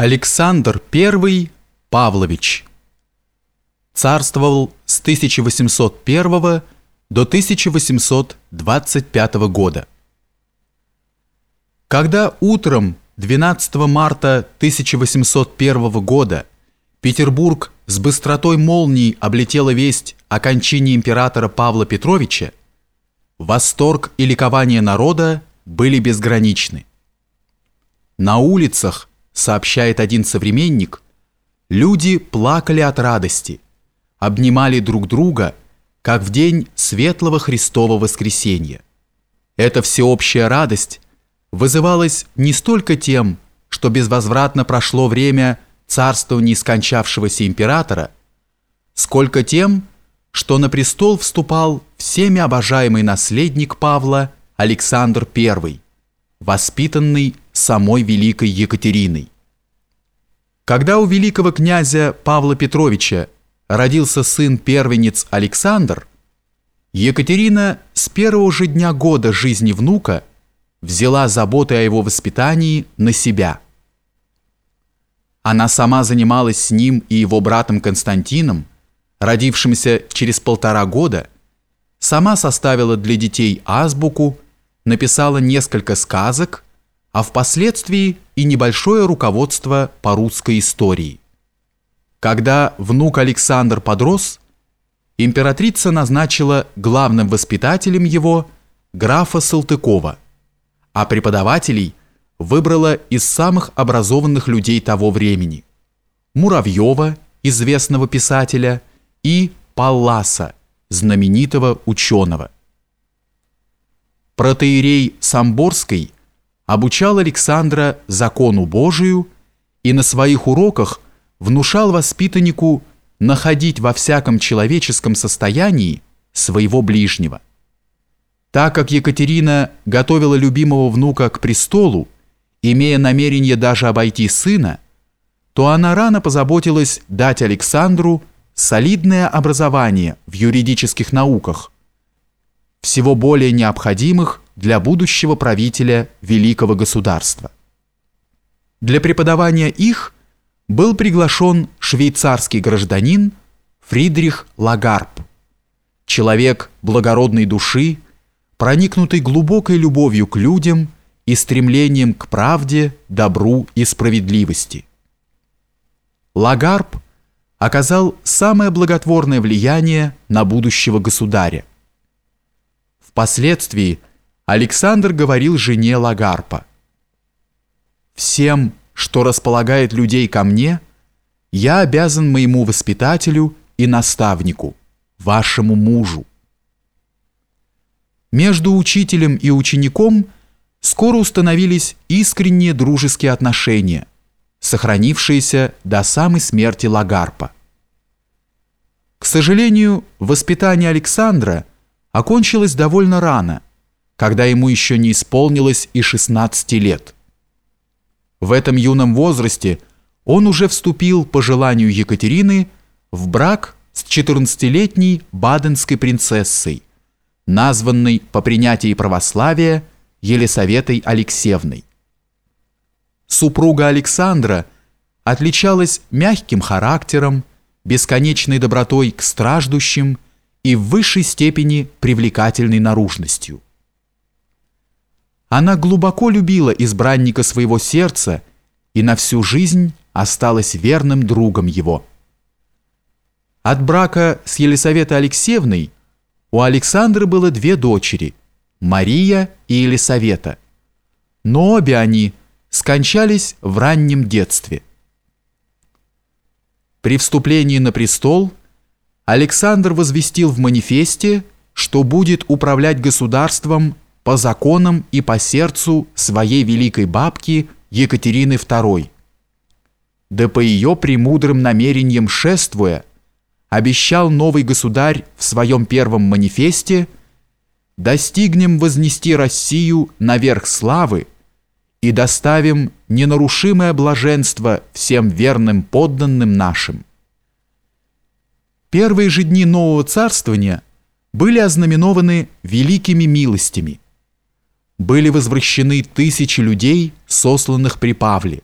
Александр I Павлович царствовал с 1801 до 1825 года. Когда утром 12 марта 1801 года Петербург с быстротой молнии облетела весть о кончине императора Павла Петровича, восторг и ликование народа были безграничны. На улицах сообщает один современник, люди плакали от радости, обнимали друг друга, как в день светлого Христова воскресенья. Эта всеобщая радость вызывалась не столько тем, что безвозвратно прошло время царствования скончавшегося императора, сколько тем, что на престол вступал всеми обожаемый наследник Павла Александр I, воспитанный самой великой Екатериной. Когда у великого князя Павла Петровича родился сын-первенец Александр, Екатерина с первого же дня года жизни внука взяла заботы о его воспитании на себя. Она сама занималась с ним и его братом Константином, родившимся через полтора года, сама составила для детей азбуку, написала несколько сказок а впоследствии и небольшое руководство по русской истории. Когда внук Александр подрос, императрица назначила главным воспитателем его графа Салтыкова, а преподавателей выбрала из самых образованных людей того времени – Муравьева, известного писателя, и Палласа, знаменитого ученого. Протеерей Самборской – обучал Александра закону Божию и на своих уроках внушал воспитаннику находить во всяком человеческом состоянии своего ближнего. Так как Екатерина готовила любимого внука к престолу, имея намерение даже обойти сына, то она рано позаботилась дать Александру солидное образование в юридических науках, всего более необходимых для будущего правителя великого государства. Для преподавания их был приглашен швейцарский гражданин Фридрих Лагарб, человек благородной души, проникнутый глубокой любовью к людям и стремлением к правде, добру и справедливости. Лагарб оказал самое благотворное влияние на будущего государя. Впоследствии Александр говорил жене Лагарпа. «Всем, что располагает людей ко мне, я обязан моему воспитателю и наставнику, вашему мужу». Между учителем и учеником скоро установились искренние дружеские отношения, сохранившиеся до самой смерти Лагарпа. К сожалению, воспитание Александра окончилось довольно рано – когда ему еще не исполнилось и 16 лет. В этом юном возрасте он уже вступил по желанию Екатерины в брак с 14-летней баденской принцессой, названной по принятии православия Елисаветой Алексеевной. Супруга Александра отличалась мягким характером, бесконечной добротой к страждущим и в высшей степени привлекательной наружностью. Она глубоко любила избранника своего сердца и на всю жизнь осталась верным другом его. От брака с Елисаветой Алексеевной у Александры было две дочери – Мария и Елисавета. Но обе они скончались в раннем детстве. При вступлении на престол Александр возвестил в манифесте, что будет управлять государством по законам и по сердцу своей великой бабки Екатерины II. Да по ее премудрым намерениям шествуя, обещал новый государь в своем первом манифесте «Достигнем вознести Россию наверх славы и доставим ненарушимое блаженство всем верным подданным нашим». Первые же дни нового царствования были ознаменованы великими милостями – были возвращены тысячи людей, сосланных при Павле.